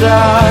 paradise.